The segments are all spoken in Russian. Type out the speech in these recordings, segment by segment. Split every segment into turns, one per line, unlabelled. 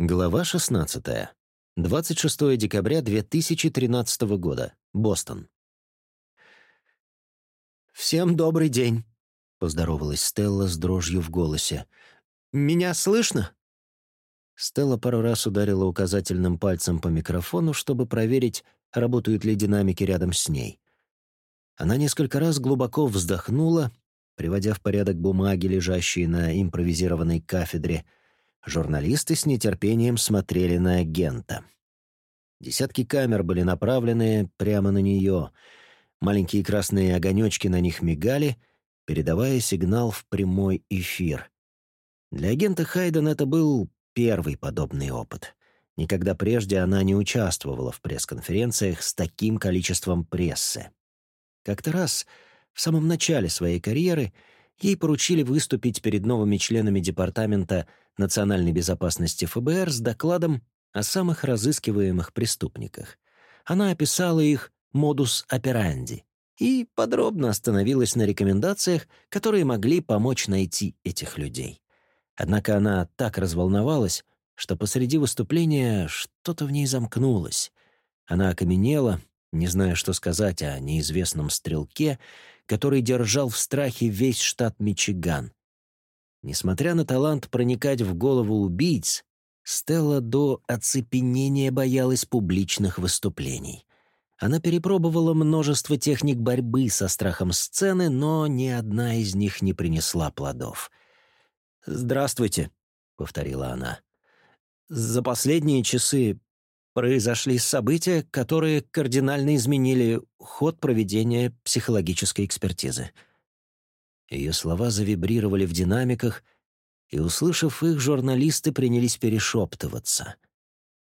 Глава 16. 26 декабря 2013 года. Бостон.
«Всем добрый день», — поздоровалась Стелла с дрожью в голосе. «Меня слышно?»
Стелла пару раз ударила указательным пальцем по микрофону, чтобы проверить, работают ли динамики рядом с ней. Она несколько раз глубоко вздохнула, приводя в порядок бумаги, лежащие на импровизированной кафедре, — Журналисты с нетерпением смотрели на агента. Десятки камер были направлены прямо на нее. Маленькие красные огонечки на них мигали, передавая сигнал в прямой эфир. Для агента Хайден это был первый подобный опыт. Никогда прежде она не участвовала в пресс-конференциях с таким количеством прессы. Как-то раз, в самом начале своей карьеры, ей поручили выступить перед новыми членами департамента национальной безопасности ФБР с докладом о самых разыскиваемых преступниках. Она описала их «модус операнди» и подробно остановилась на рекомендациях, которые могли помочь найти этих людей. Однако она так разволновалась, что посреди выступления что-то в ней замкнулось. Она окаменела, не зная, что сказать о неизвестном стрелке, который держал в страхе весь штат Мичиган. Несмотря на талант проникать в голову убийц, Стелла до оцепенения боялась публичных выступлений. Она перепробовала множество техник борьбы со страхом сцены, но ни одна из них не принесла плодов. «Здравствуйте», — повторила она. «За последние часы произошли события, которые кардинально изменили ход проведения психологической экспертизы». Ее слова завибрировали в динамиках, и, услышав их, журналисты принялись перешептываться.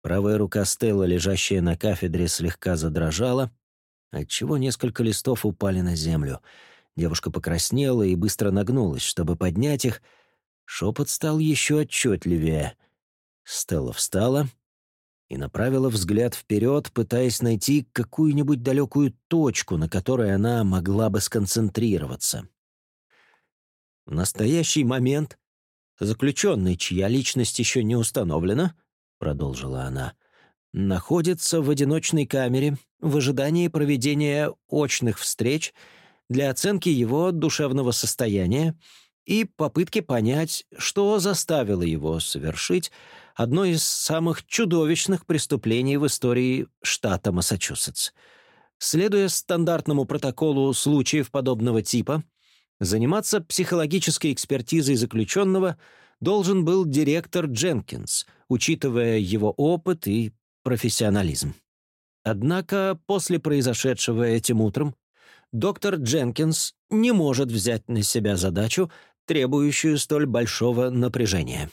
Правая рука Стелла, лежащая на кафедре, слегка задрожала, отчего несколько листов упали на землю. Девушка покраснела и быстро нагнулась, чтобы поднять их. Шепот стал еще отчетливее. Стелла встала и направила взгляд вперед, пытаясь найти какую-нибудь далекую точку, на которой она могла бы сконцентрироваться. В настоящий момент заключенный, чья личность еще не установлена, продолжила она, находится в одиночной камере в ожидании проведения очных встреч для оценки его душевного состояния и попытки понять, что заставило его совершить одно из самых чудовищных преступлений в истории штата Массачусетс. Следуя стандартному протоколу случаев подобного типа, Заниматься психологической экспертизой заключенного должен был директор Дженкинс, учитывая его опыт и профессионализм. Однако после произошедшего этим утром доктор Дженкинс не может взять на себя задачу, требующую столь большого напряжения.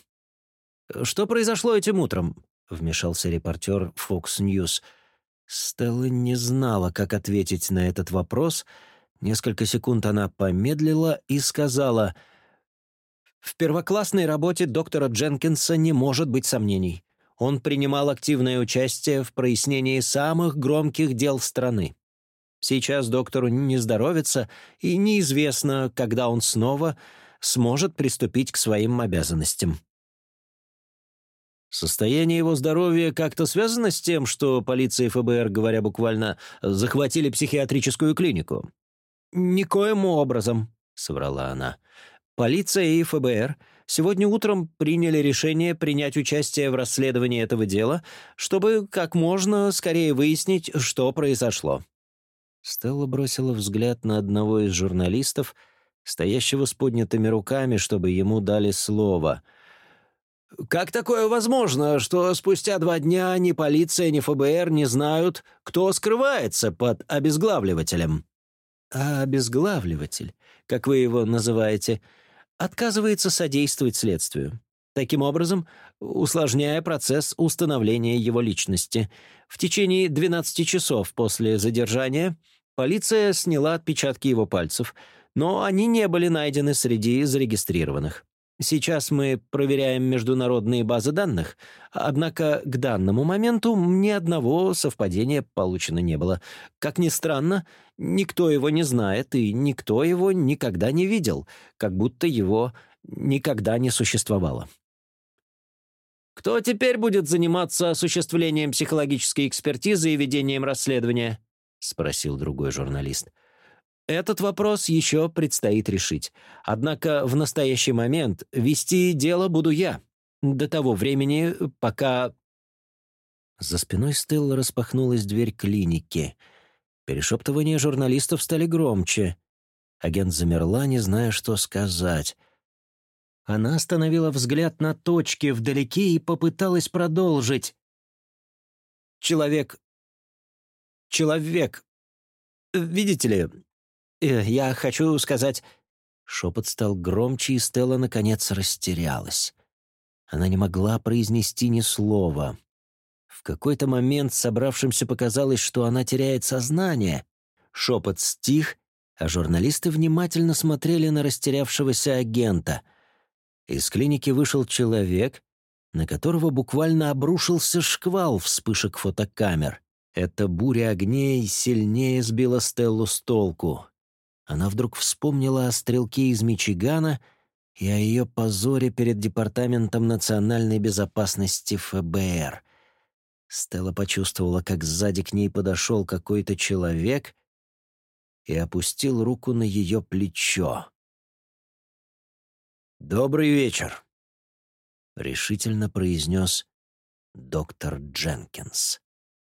«Что произошло этим утром?» — вмешался репортер Fox News. Стелла не знала, как ответить на этот вопрос — Несколько секунд она помедлила и сказала, «В первоклассной работе доктора Дженкинса не может быть сомнений. Он принимал активное участие в прояснении самых громких дел страны. Сейчас доктору не здоровится, и неизвестно, когда он снова сможет приступить к своим обязанностям». Состояние его здоровья как-то связано с тем, что полиция и ФБР, говоря буквально, захватили психиатрическую клинику. «Никоим образом», — соврала она. «Полиция и ФБР сегодня утром приняли решение принять участие в расследовании этого дела, чтобы как можно скорее выяснить, что произошло». Стелла бросила взгляд на одного из журналистов, стоящего с поднятыми руками, чтобы ему дали слово. «Как такое возможно, что спустя два дня ни полиция, ни ФБР не знают, кто скрывается под обезглавливателем?» а обезглавливатель, как вы его называете, отказывается содействовать следствию. Таким образом, усложняя процесс установления его личности. В течение 12 часов после задержания полиция сняла отпечатки его пальцев, но они не были найдены среди зарегистрированных. Сейчас мы проверяем международные базы данных, однако к данному моменту ни одного совпадения получено не было. Как ни странно, никто его не знает и никто его никогда не видел, как будто его никогда не существовало. Кто теперь будет заниматься осуществлением психологической экспертизы и ведением расследования?» — спросил другой журналист. «Этот вопрос еще предстоит решить. Однако в настоящий момент вести дело буду я. До того времени, пока...» За спиной Стелла распахнулась дверь клиники. Перешептывания журналистов стали громче. Агент замерла, не зная, что сказать. Она остановила взгляд на точке вдалеке и попыталась продолжить. «Человек... Человек... Видите ли, я хочу сказать...» Шепот стал громче, и Стелла, наконец, растерялась. Она не могла произнести ни слова. В какой-то момент собравшимся показалось, что она теряет сознание. Шепот стих, а журналисты внимательно смотрели на растерявшегося агента — из клиники вышел человек, на которого буквально обрушился шквал вспышек фотокамер. Эта буря огней сильнее сбила Стеллу с толку. Она вдруг вспомнила о стрелке из Мичигана и о ее позоре перед Департаментом национальной безопасности ФБР. Стелла почувствовала, как сзади к ней подошел какой-то человек и опустил руку на ее плечо. «Добрый вечер», — решительно произнес доктор Дженкинс.